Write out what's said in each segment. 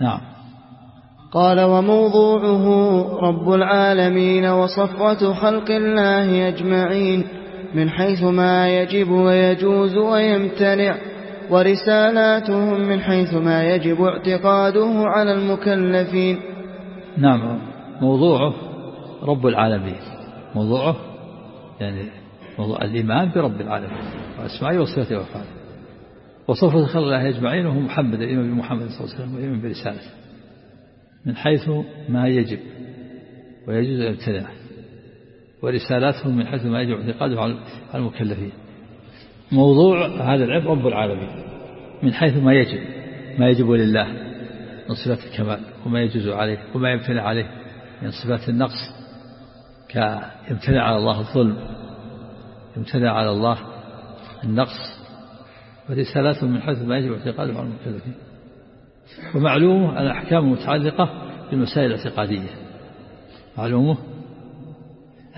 نعم. قال وموضوعه رب العالمين وصفوة خلق الله أجمعين من حيث ما يجب ويجوز ويمتنع ورسالاتهم من حيث ما يجب اعتقاده على المكلفين. نعم. موضوعه رب العالمين. موضوعه يعني موضوع الإيمان برب العالمين. وأسمائه وصفاته وأفعاله. وصفة خلق الله أجمعين وهو محمد الإيمان بمحمد صلى الله عليه وسلم والإيمان برسالته من حيث ما يجب ويجوز الابتداء ورسالاتهم من حيث ما يجب اعتقاده على المكلفين. موضوع هذا العلم رب العالمين من حيث ما يجب ما يجب لله من صفات الكمال وما يجوز عليه وما يمتنع عليه من صفات النقص. كيمتنع على الله الظلم يمتنع على الله النقص. ورسالته من حيث ما يجب اعتقاده على المكلفين ومعلومه الأحكام المتعلقة بالمسائل الاعتقادية. معلومه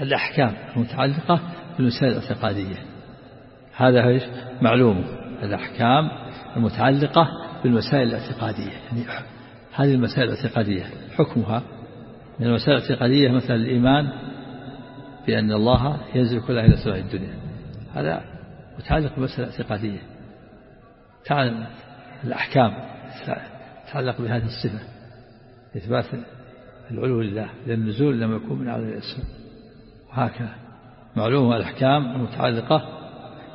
الأحكام المتعلقة بالمسائل الاعتقادية. هذا إيش؟ معلومه الأحكام المتعلقة بالمسائل الاعتقادية. يعني هذه المسائل الاعتقادية. حكمها من المسائل الاعتقادية مثل الإيمان بأن الله ينزل كل إلى سماء الدنيا. هذا متعلق بالمسألة الاعتقادية. تعلم الأحكام تتعلق بهذه الصفة إثبات العلو لله لأن النزول لم يكون من على الأسفل وهكذا معلوم الأحكام المتعلقة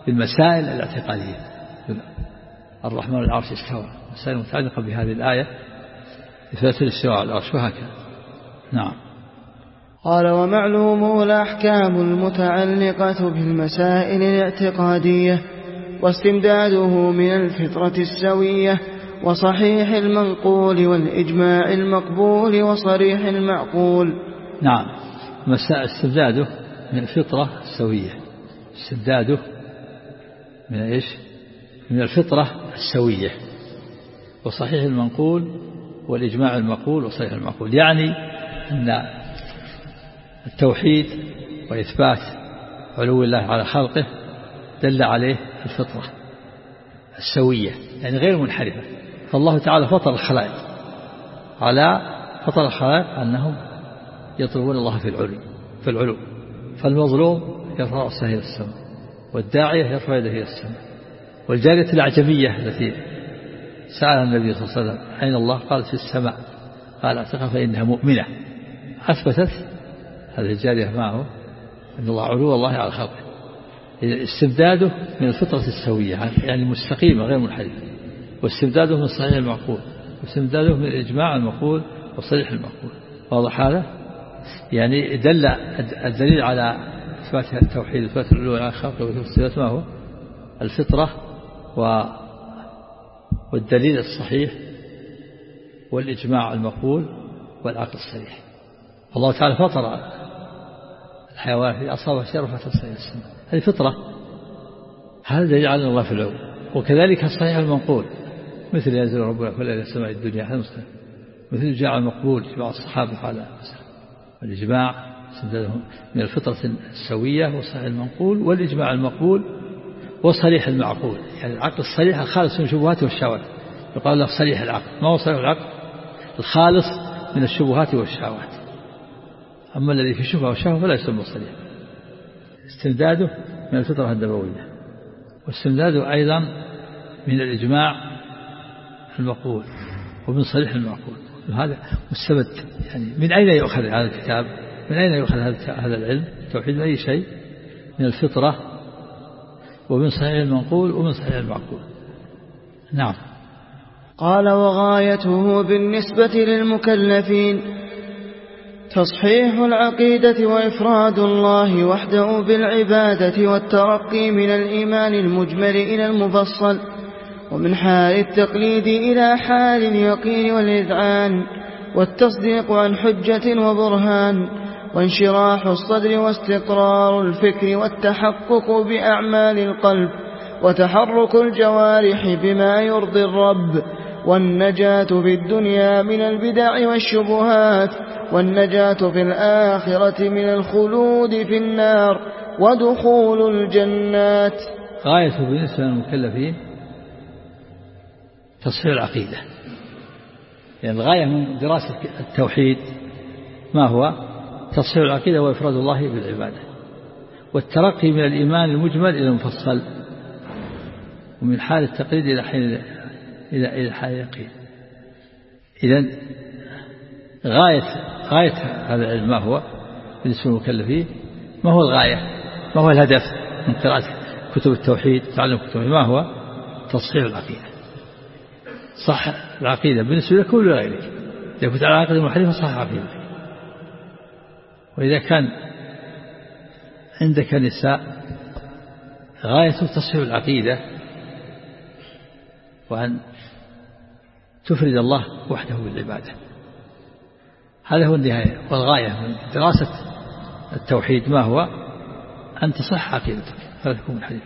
بالمسائل الاعتقادية. الرحمن العرش استوى. مسائل متعلقة بهذه الآية إثبات الاستواء على العرش وهكذا. نعم. قال ومعلومه الأحكام المتعلقة بالمسائل الاعتقادية. واستمداده من الفطرة السوية وصحيح المنقول والإجماع المقبول وصريح المعقول. نعم. مساء استبداده من الفطرة السوية. استبداده من إيش؟ من الفطرة السوية. وصحيح المنقول والإجماع المقول وصحيح المقول يعني أن التوحيد وإثبات علو الله على خلقه دل عليه الفطرة السوية يعني غير منحرفة. فالله تعالى فطر الخلائق على فطر الخلائق أنهم يطلبون الله في العلو في العلو. فالمظلوم يرفع رأسه إلى السماء والداعية يرفع يده إلى السماء. والجارية الأعجمية التي سأل النبي صلى الله عليه وسلم أين الله؟ قالت في السماء. قال اعتقها فإنها مؤمنة. أثبتت هذه الجارية معه أن الله علو الله على خلقه. استبداده من الفطرة السوية يعني مستقيمة غير منحرفة. واستبداده من الصحيح المعقول واستبداده من الإجماع المقول والصحيح المقول. واضح هذا؟ يعني دل الدليل على إثبات التوحيد إثبات العلو على الخلق والصفات ما هو؟ الفطرة و والدليل الصحيح والإجماع المقول والعقل الصريح. الله تعالى فطر الحيوان أصابه شر فتبصر السماء هذه فطرة. هذا على الله في العلو وكذلك الصحيح المنقول مثل ينزل ربنا كل إلى السماء الدنيا هذا مثل الإجماع المقبول في بعض الصحابة على الإجماع من الفطرة السوية والصحيح المنقول والإجماع المقبول وصريح المعقول. يعني العقل الصريح الخالص من الشبهات والشهوات. يقال له صريح العقل. ما هو صريح العقل؟ الخالص من الشبهات والشهوات. أما الذي في شبهة وشهوة فلا يسمى صريح. استمداده من الفطرة النبوية. واستمداده أيضا من الإجماع المقبول ومن صريح المعقول. وهذا مستمد يعني من أين يؤخذ هذا الكتاب؟ من أين يؤخذ هذا العلم؟ التوحيد من أي شيء من الفطرة ومن صحيح المنقول ومن صحيح المعقول. نعم. قال وغايته بالنسبة للمكلفين تصحيح العقيدة وإفراد الله وحده بالعبادة والترقي من الإيمان المجمل إلى المفصل ومن حال التقليد إلى حال اليقين والإذعان والتصديق عن حجة وبرهان وانشراح الصدر واستقرار الفكر والتحقق بأعمال القلب وتحرك الجوارح بما يرضي الرب والنجاة في الدنيا من البدع والشبهات والنجاة في الآخرة من الخلود في النار ودخول الجنات. غاية بالنسبة للمكلفين تصحيح العقيدة. يعني الغاية من دراسة التوحيد ما هو؟ تصحيح العقيدة وإفراد الله بالعبادة. والترقي من الإيمان المجمل إلى المفصل. ومن حال التقليد إلى حين إلى إلى حال اليقين. إذا غاية غاية هذا العلم ما هو؟ بالنسبة للمكلفين. ما هو الغاية؟ ما هو الهدف من قراءة كتب التوحيد تعلم كتب التوحيد؟ ما هو؟ تصحيح العقيدة. صح العقيدة بالنسبة لك ولا غيرك؟ إذا كنت على عقيدة محرفة صح عقيدتك. وإذا كان عندك نساء غاية تصحيح العقيدة وأن تفرد الله وحده بالعبادة. هذا هو النهاية والغاية من دراسة التوحيد ما هو؟ أن تصح عقيدتك فلا تكون الحديث.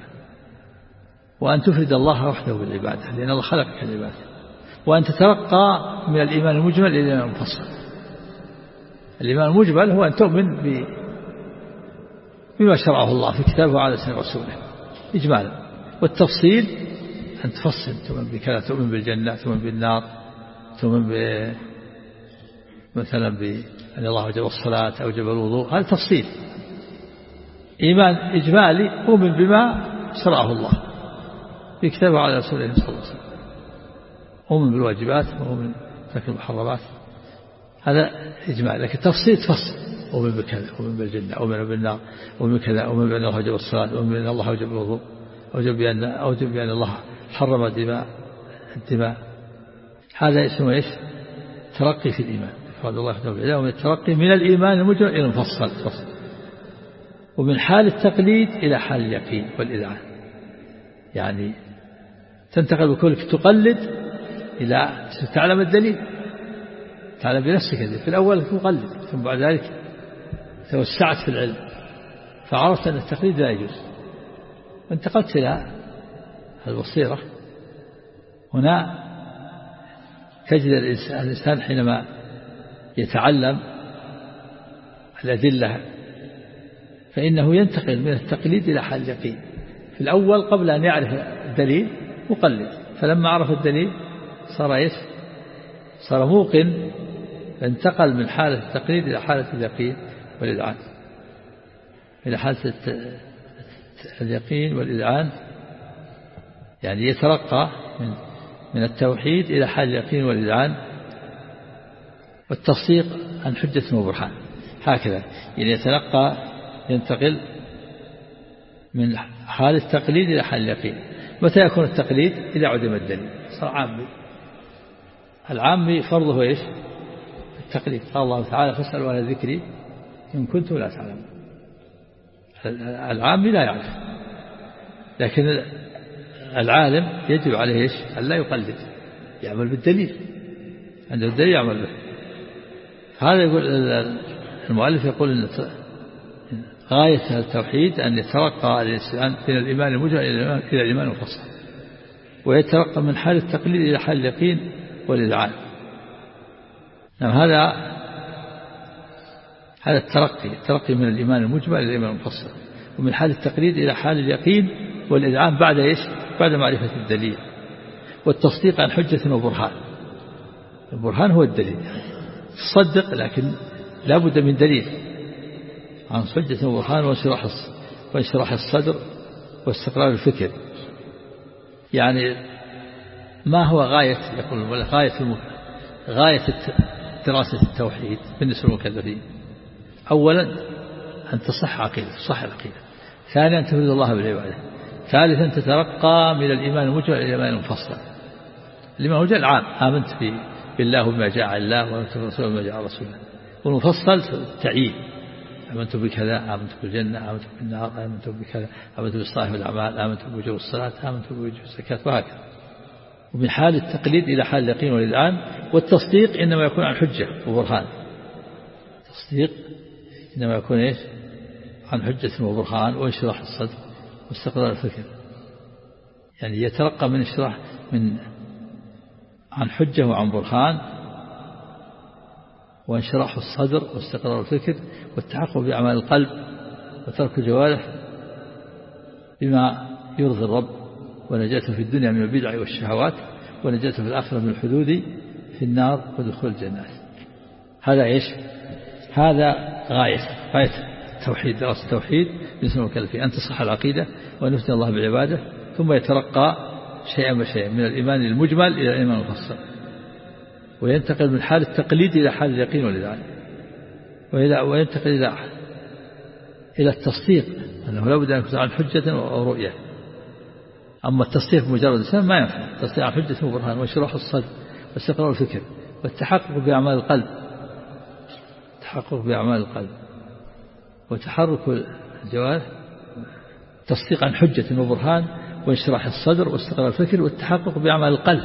وأن تفرد الله وحده بالعبادة لأن الله خلقك العبادة. وأن تترقى من الإيمان المجمل إلى الإيمان المفصل الإيمان المجمل هو أن تؤمن بما شرعه الله في كتابه وعلى سنة رسوله. إجمالا. والتفصيل أن تفصل تؤمن بكذا تؤمن بالجنة تؤمن بالنار تؤمن مثلا بأن الله أوجب الصلاة أوجب الوضوء؟ هذا تفصيل. إيمان إجمالي أؤمن بما شرعه الله. في كتابه على رسوله صلى الله عليه وسلم. أؤمن بالواجبات وأؤمن بترك المحرمات. هذا إجمال لكن تفصيل تفصل أؤمن بكذا أؤمن بالجنة أؤمن بالنار أؤمن بكذا أؤمن بأن الله أوجب الصلاة أؤمن بأن الله أوجب الوضوء أوجب بأن أوجب بأن الله حرم الدماء الدماء. هذا اسمه إيش؟ ترقي في الإيمان. إفراد الله وحده ومن الترقي من الإيمان المجمل إلى المفصل. ومن حال التقليد إلى حال اليقين والإذعان. يعني تنتقل بكونك تقلد إلى تعلم الدليل. تعلم بنفسك في الأول تقلد ثم بعد ذلك توسعت في العلم فعرفت أن التقليد لا يجوز. وانتقلت إلى البصيرة. هنا تجد الإنسان حينما يتعلم الأدلة فإنه ينتقل من التقليد إلى حال اليقين. في الأول قبل أن يعرف الدليل مقلد فلما عرف الدليل صار إيش؟ صار موقن فانتقل من حالة التقليد إلى حالة اليقين والإذعان. إلى حالة اليقين والإذعان يعني يترقى من من التوحيد إلى حال اليقين والإذعان. والتصديق عن حجة وبرهان هكذا. يعني يتلقى ينتقل من حال التقليد إلى حال اليقين. متى يكون التقليد؟ إذا عدم الدليل. صار عامي. العامي فرضه إيش؟ التقليد. قال الله تعالى فاسألوا على ذكري إن كنتم لا تعلمون. العامي لا يعرف. لكن العالم يجب عليه إيش؟ أن لا يقلد. يعمل بالدليل. عنده الدليل يعمل به. هذا يقول المؤلف يقول أن غاية التوحيد أن يترقى الإنسان من الإيمان المجمل إلى الإيمان المفصل. ويترقى من حال التقليد إلى حال اليقين والإذعان. نعم هذا هذا الترقي الترقي من الإيمان المجمل إلى الإيمان المفصل ومن حال التقليد إلى حال اليقين والإذعان بعد إيش؟ بعد معرفة الدليل والتصديق عن حجة وبرهان. البرهان هو الدليل. تصدق لكن لا بد من دليل عن حجة وبرهان وانشراح وانشراح الصدر واستقرار الفكر. يعني ما هو غاية يقول غاية. غاية دراسة التوحيد بالنسبة للمكلفين أولا أن تصح عقيدة تصح العقيدة. ثانيا أن تفرد الله بالعبادة. ثالثا تترقى من الإيمان المجمل إلى الإيمان المفصل. الإيمان المجمل العام آمنت بالله وبما جاء الله وآمنت بالرسول وبما جاء رسوله. والمفصل تعيين. آمنت بكذا آمنت بالجنة آمنت بالنار آمنت بكذا آمنت بالصالح الأعمال آمنت بوجوب الصلاة آمنت بوجوب الزكاة وهكذا. ومن حال التقليد إلى حال اليقين والإذعان والتصديق إنما يكون عن حجة وبرهان. التصديق إنما يكون إيش؟ عن حجة وبرهان وانشراح الصدر واستقرار الفكر. يعني يترقى من اشراح من عن حجة وعن برهان وانشراح الصدر واستقرار الفكر والتحقق بأعمال القلب وترك الجوارح بما يرضي الرب ونجاته في الدنيا من البدع والشهوات ونجاته في الآخرة من الحدود في النار ودخول الجنات هذا إيش؟ هذا غاية غاية التوحيد دراسة التوحيد. بالنسبة للمكلفين أن تصح العقيدة وأن يفتن الله بالعبادة ثم يترقى شيئا فشيئا من الإيمان المجمل إلى الإيمان المفصل. وينتقل من حال التقليد إلى حال اليقين والإذعان وينتقل إلى إلى التصديق أنه لابد أن يكون عن حجة أو رؤية. أما التصديق بمجرد الإنسان ما ينفع. التصديق عن حجة وبرهان وشروح الصدر واستقرار الفكر والتحقق بأعمال القلب. التحقق بأعمال القلب. وتحرك الجوارح تصديق عن حجة وبرهان وانشراح الصدر واستقرار الفكر والتحقق بأعمال القلب.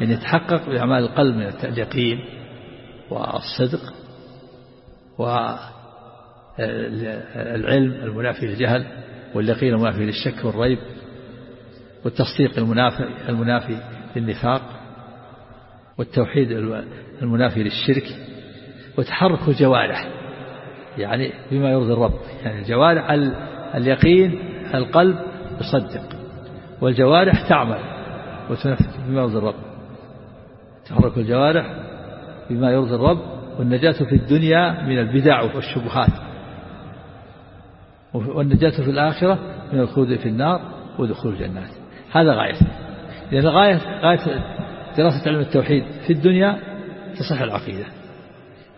يعني يتحقق بأعمال القلب من اليقين والصدق والعلم المنافي للجهل واليقين المنافي للشك والريب والتصديق المنافي المنافي للنفاق والتوحيد المنافي للشرك وتحرك الجوارح. يعني بما يرضي الرب. يعني الجوارح اليقين القلب يصدق والجوارح تعمل وتنفذ بما يرضي الرب. تحرك الجوارح بما يرضي الرب والنجاة في الدنيا من البدع والشبهات. والنجاة في الآخرة من الخلود في النار ودخول الجنات. هذا غاية. لأن غاية غاية دراسة علم التوحيد في الدنيا تصح العقيدة.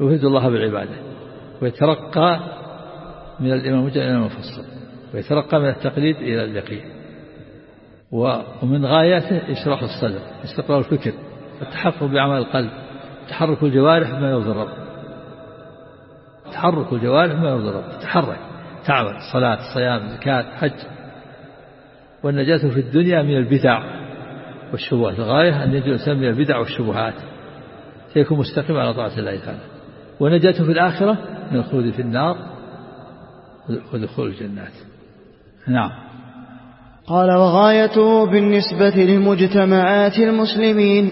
يوحد الله بالعبادة. ويترقى من الإمام إلى الإمام المفصل. ويترقى من التقليد إلى اليقين. ومن غاياته إشراح الصدر استقرار الفكر التحقق بأعمال القلب تحرك الجوارح بما يرضي الرب تحرك الجوارح بما يرضي الرب تتحرك تعمل صلاة صيام زكاة حج. والنجاة في الدنيا من البدع والشبهات الغاية أن يجد الإنسان من البدع والشبهات سيكون مستقيم على طاعة الله تعالى. ونجاة في الآخرة من الخلود في النار ودخول الجنات. نعم. قال وغايته بالنسبة لمجتمعات المسلمين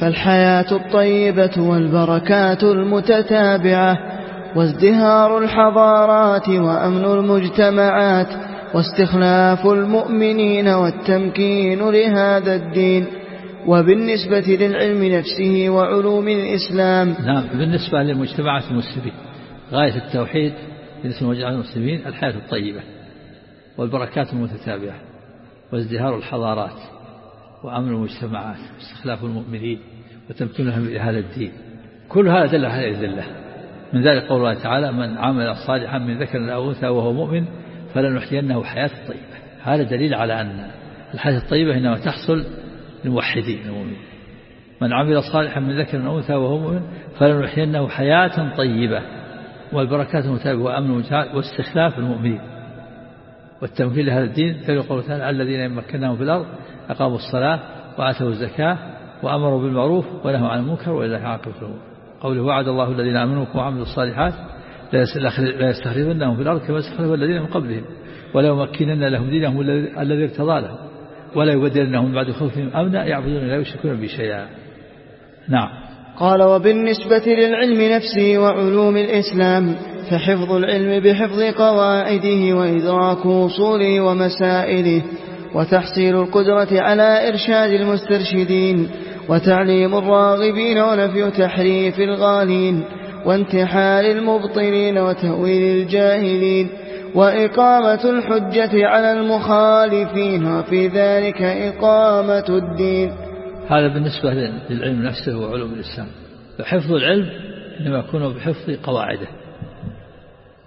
فالحياة الطيبة والبركات المتتابعة وازدهار الحضارات وأمن المجتمعات واستخلاف المؤمنين والتمكين لهذا الدين. وبالنسبة للعلم نفسه وعلوم الإسلام. نعم بالنسبة للمجتمعات المسلمين غاية التوحيد بالنسبة لمجتمعات المسلمين الحياة الطيبة والبركات المتتابعة. وازدهار الحضارات وأمن المجتمعات واستخلاف المؤمنين وتمكينهم لهذا الدين. كل هذا دل على الله من ذلك قول الله تعالى من عمل صالحا من ذكر أو أنثى وهو مؤمن فلنحيينه حياة طيبة هذا دليل على أن الحياة الطيبة إنما تحصل للموحدين المؤمنين. من عمل صالحا من ذكر أو أنثى وهو مؤمن فلنحيينه حياة طيبة. والبركات المتابعة وأمن واستخلاف المؤمنين. والتمكين لهذا الدين كما يقول تعالى الذين مكناهم في الأرض أقاموا الصلاة وآتوا الزكاة وأمروا بالمعروف ونهوا عن المنكر وإلى عاقبة الأمور. قوله وعد الله الذين آمنوا وعملوا الصالحات لا يستخلفنهم في الأرض كما استخلف الذين من قبلهم ولا يمكنن لهم دينهم الذي ارتضى لهم ولا يبدلنهم بعد خوفهم أمنا يعبدون لا يشركون به شيئا. نعم. قال وبالنسبة للعلم نفسه وعلوم الإسلام فحفظ العلم بحفظ قواعده وإدراك أصوله ومسائله وتحصيل القدرة على إرشاد المسترشدين وتعليم الراغبين ونفي تحريف الغالين وانتحال المبطلين وتأويل الجاهلين وإقامة الحجة على المخالفين وفي ذلك إقامة الدين. هذا بالنسبة للعلم نفسه وعلوم الإسلام. فحفظ العلم إنما يكون بحفظ قواعده.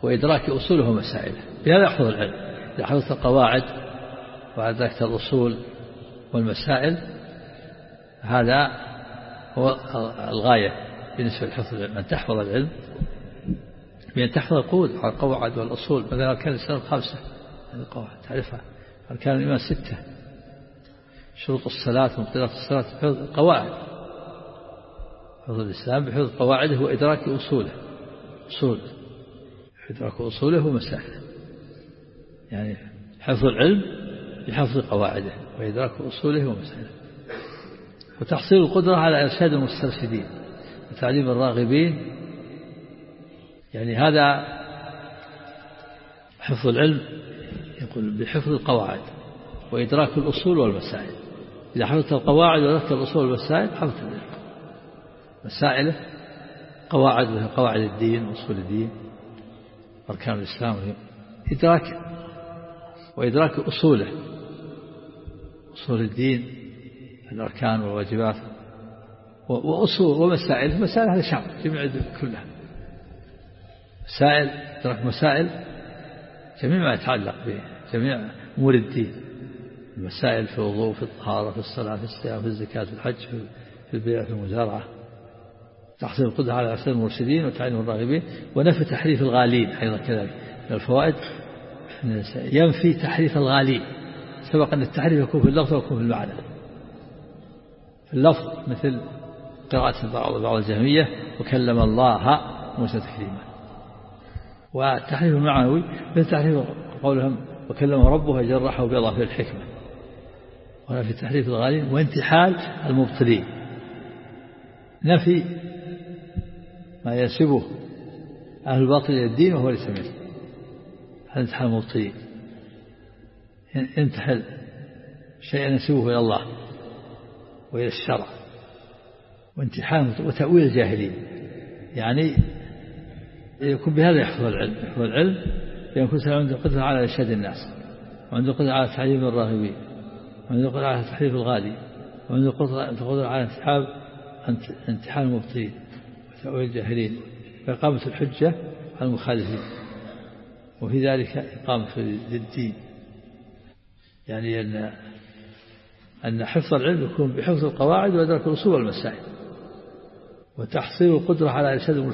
وإدراك أصوله ومسائله بهذا يحفظ العلم. إذا حفظت القواعد وأدركت الأصول والمسائل هذا هو الغاية بالنسبة لحفظ العلم. أن تحفظ العلم بأن تحفظ القواعد والأصول. مثلا أركان الإسلام هذه القواعد تعرفها. أركان الإيمان ستة. شروط الصلاة ومقتضيات الصلاة بحفظ القواعد. حفظ الإسلام بحفظ قواعده وإدراك أصوله. أصول. إدراك أصوله ومسائله يعني حفظ العلم بحفظ قواعده وإدراك أصوله ومسائله وتحصيل القدرة على إرشاد المسترشدين وتعليم الراغبين. يعني هذا حفظ العلم يقول بحفظ القواعد وإدراك الأصول والمسائل. إذا حفظت القواعد وإدراك الأصول والمسائل حفظت العلم. مسائله قواعد مثل قواعد الدين وأصول الدين. أركان الإسلام إدراك وإدراك أصوله أصول الدين الأركان والواجبات وأصول ومسائل مسائل هذا شامل جميع كلها. مسائل إدراك مسائل جميع ما يتعلق بجميع أمور الدين. المسائل في الوضوء في الطهارة في الصلاة في الصيام في الزكاة في الحج في البيع في المزارعة. تحصيل القدرة على أحسن المرشدين وتعليم الراغبين ونفي تحريف الغالين أيضا كذلك من الفوائد. ينفي تحريف الغالين سبق أن التحريف يكون في اللفظ ويكون في المعنى. في اللفظ مثل قراءة بعض بعض الجهمية وكلم الله موسى تكليما. والتحريف المعنوي مثل تحريف قولهم وكلم ربه جرحه بإضافة الحكمة. ونفي تحريف الغالين وانتحال المبطلين. نفي ما ينسبه أهل الباطل إلى الدين وهو ليس منه هذا انتحال المبطلين؟ ينتحل شيئا ينسبه إلى الله وإلى الشرع. وانتحال وتأويل الجاهلين. يعني يكون بهذا يحفظ العلم. يحفظ العلم لأن كل عنده قدرة على إرشاد الناس. وعنده قدرة على تعليم الراغبين وعنده قدرة على تحريف الغالي. وعنده قدرة على انتحاب انتحال المبطلين. وتأويل الجاهلين وإقامة الحجة على المخالفين وفي ذلك إقامة للدين. يعني أن أن حفظ العلم يكون بحفظ القواعد وإدراك الأصول والمسائل وتحصيل القدرة على إرشاد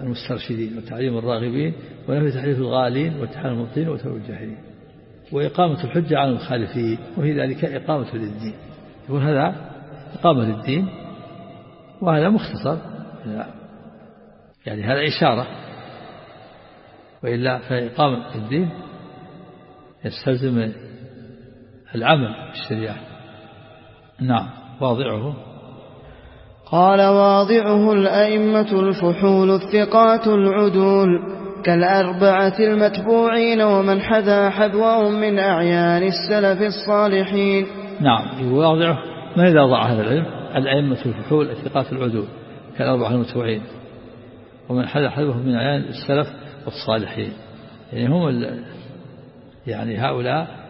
المسترشدين وتعليم الراغبين ونفي تحريف الغالين واتحاد المبطلين وتأويل الجاهلين وإقامة الحجة على المخالفين وفي ذلك إقامة للدين. يقول هذا إقامة للدين وهذا مختصر. يعني هذا إشارة. وإلا فإقامة الدين يستلزم العمل بالشريعة نعم. واضعه. قال واضعه الأئمة الفحول الثقات العدول كالأربعة المتبوعين ومن حذا حذوهم من أعيان السلف الصالحين. نعم. واضعه من إذا وضع هذا العلم؟ الأئمة الفحول الثقات العدول. كالأربعة المتبوعين ومن حذا حذوهم من أعيان السلف الصالحين يعني هم يعني هؤلاء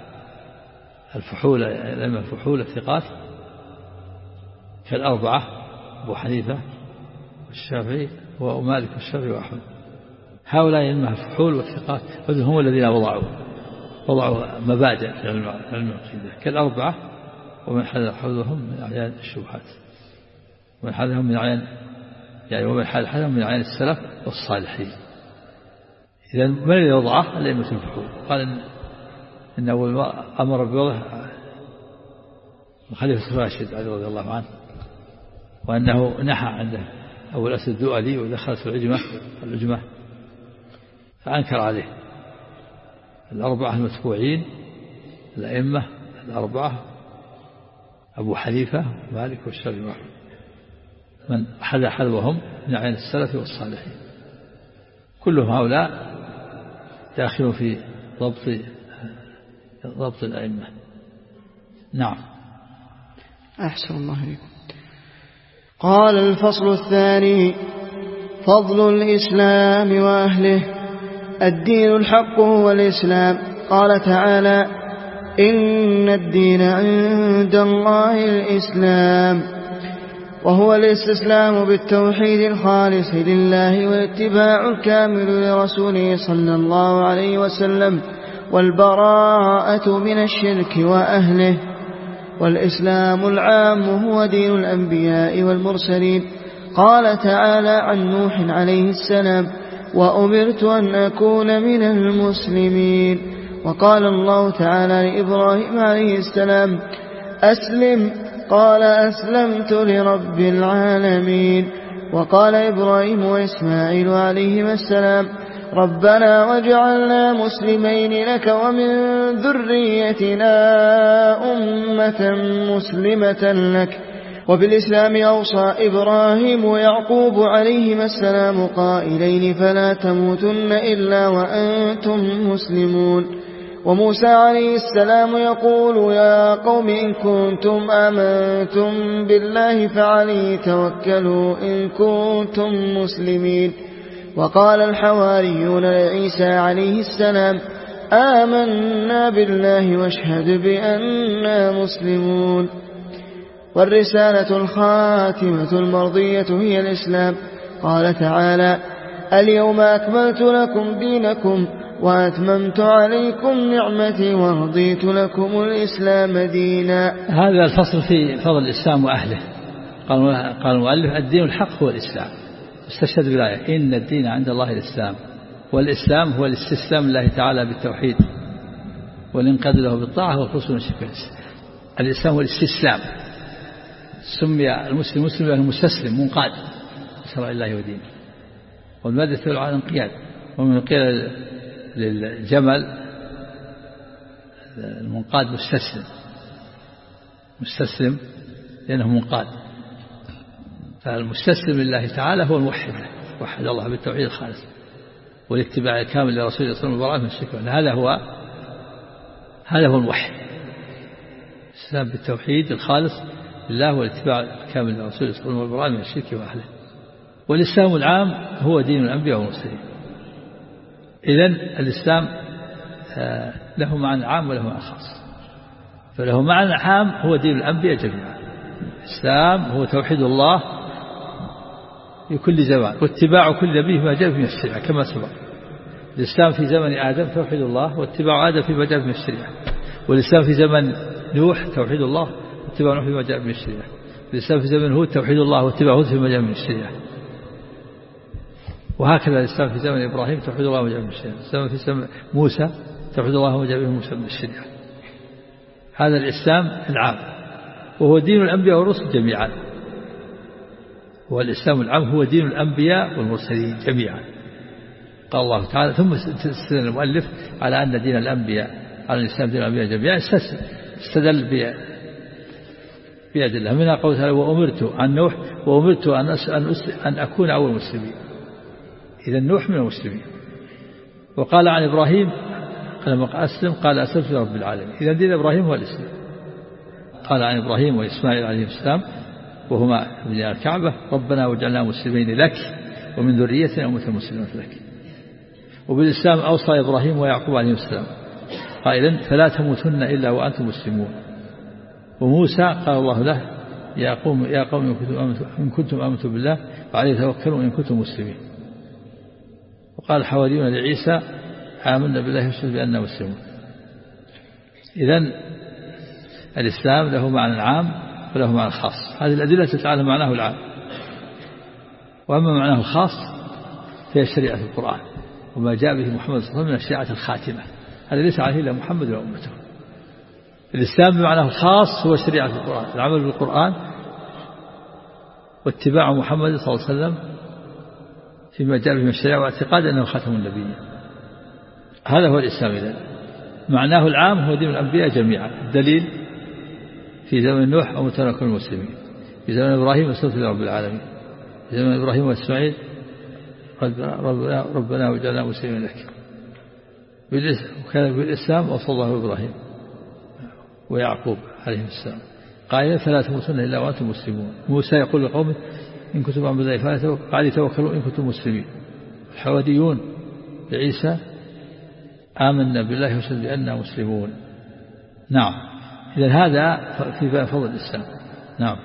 الفحول الأئمة الفحول الثقات كالأربعة أبو حنيفة والشافعي ومالك والشافعي وأحمد. هؤلاء الأئمة الفحول والثقات هم الذين وضعوا وضعوا مبادئ في علم العقيدة. كالأربعة ومن حذرهم من أعيان الشبهات. ومن حذرهم من أعيان يعني ومن حذرهم من أعيان السلف والصالحين إذا من الذي وضعه؟ الأئمة الفحول قال إن, إن أول أمر بوضعه الخليفة الراشد علي رضي الله عنه وأنه نحى عنده أبو الأسد الدؤلي ودخلت العجمة العجمة فأنكر عليه. الأربعة المتبوعين الأئمة الأربعة أبو حنيفة مالك والشافعي. من حذا حذوهم من عين السلف والصالحين. كلهم هؤلاء داخل في ضبط ضبط الأئمة. نعم. أحسن الله إليكم. قال الفصل الثاني فضل الإسلام وأهله. الدين الحق هو الإسلام. قال تعالى إن الدين عند الله الإسلام. وهو الاستسلام بالتوحيد الخالص لله والاتباع الكامل لرسوله صلى الله عليه وسلم والبراءة من الشرك وأهله. والإسلام العام هو دين الأنبياء والمرسلين. قال تعالى عن نوح عليه السلام وأمرت أن أكون من المسلمين. وقال الله تعالى لإبراهيم عليه السلام أسلم قال أسلمت لرب العالمين. وقال إبراهيم وإسماعيل عليهما السلام ربنا واجعلنا مسلمين لك ومن ذريتنا أمة مسلمة لك. وبالإسلام أوصى إبراهيم ويعقوب عليهما السلام قائلين فلا تموتن إلا وأنتم مسلمون. وموسى عليه السلام يقول يا قوم إن كنتم آمنتم بالله فعليه توكلوا إن كنتم مسلمين. وقال الحواريون لعيسى عليه السلام آمنا بالله واشهد بأننا مسلمون. والرسالة الخاتمة المرضية هي الإسلام. قال تعالى اليوم أكملت لكم دينكم وأتممت عليكم نعمتي ورضيت لكم الإسلام دينا. هذا الفصل في فضل الإسلام وأهله. قال قال المؤلف الدين الحق هو الإسلام. استشهد بالآية إن الدين عند الله الإسلام والإسلام هو الاستسلام لله تعالى بالتوحيد والانقاد له بالطاعة والخلص من الشرك الإسلام هو الاستسلام. سمي المسلم مسلم لأنه مستسلم منقاد. شرع الله ودينه. والمادة تدل على الانقياد. ومن قيل للجمل المنقاد مستسلم. مستسلم لأنه منقاد. فالمستسلم لله تعالى هو الموحد وحد الله بالتوحيد الخالص. والاتباع الكامل لرسول الله صلى الله عليه وسلم والشرك هذا هو هذا هو الموحد. الإسلام بالتوحيد الخالص لله والاتباع الكامل لرسول الله صلى الله عليه وسلم من الشرك وأهله. والإسلام العام هو دين الأنبياء والمرسلين. إذا الإسلام آه، له معنى عام وله معنى خاص. فله معنى عام هو دين الأنبياء جميعا. الإسلام هو توحيد الله في كل زمان واتباع كل نبي ما جاء من الشريعة كما سبق. الإسلام في زمن آدم توحيد الله واتباع آدم فيما جاء من الشريعة والإسلام في زمن نوح توحيد الله واتباع نوح فيما جاء من الشريعة الإسلام في زمن هود توحيد الله واتباع هود فيما جاء من الشريعة وهكذا الإسلام في زمن إبراهيم توحيد الله وجاء الشريعة الإسلام في زمن موسى توحيد الله وجاء به موسى من الشريعة هذا الإسلام العام. وهو دين الأنبياء والرسل جميعا. والإسلام العام هو دين الأنبياء والمرسلين جميعا. قال الله تعالى ثم استدل المؤلف على أن دين الأنبياء على الإسلام دين الأنبياء جميعا. استدل بأدلة منها قول تعالى وأمرت عن نوح وأمرت أن, أن أكون أول المسلمين. إذا نوح من المسلمين. وقال عن إبراهيم لما أسلم قال أسلمت لرب العالمين. إذا دين إبراهيم هو الإسلام. قال عن إبراهيم وإسماعيل عليه السلام وهما من الكعبة ربنا وجعلنا مسلمين لك ومن ذريتنا أمة مسلمة لك. وبالإسلام أوصى إبراهيم ويعقوب عليه السلام. قائلا فلا تموتن إلا وأنتم مسلمون. وموسى قال الله له يا قوم يا قوم إن كنتم آمنتم بالله فعليه توكلوا إن كنتم مسلمين. وقال الحواريون لعيسى آمنا بالله واشهد بأننا مسلمون. إذا الإسلام له معنى عام وله معنى خاص. هذه الأدلة تتعالى معناه العام. وأما معناه الخاص فهي شريعة القرآن وما جاء به محمد صلى الله عليه وسلم من الشريعة الخاتمة. هذا ليس عليه إلا محمد وأمته. الإسلام بمعناه الخاص هو شريعة القرآن العمل بالقرآن واتباع محمد صلى الله عليه وسلم فيما جاء به من الشريعة واعتقاد أنه خاتم النبيين. هذا هو الإسلام إذن. معناه العام هو دين الأنبياء جميعا. الدليل في زمن نوح أو متنكر المسلمين. في زمن إبراهيم وسلط رب العالمين. في زمن إبراهيم وإسماعيل. ربنا, ربنا وجعلنا مسلمين لك. وكان بالإسلام وصلى الله إبراهيم ويعقوب عليه السلام. قائلا فلا تموتن إلا وأنتم مسلمون. موسى يقول لقومه إن كنتم عن بداية فعلي توكلوا إن كنتم مسلمين. الحواديون لعيسى آمنا بالله وشهد بأننا مسلمون. نعم. إذا هذا في فضل الإسلام. نعم.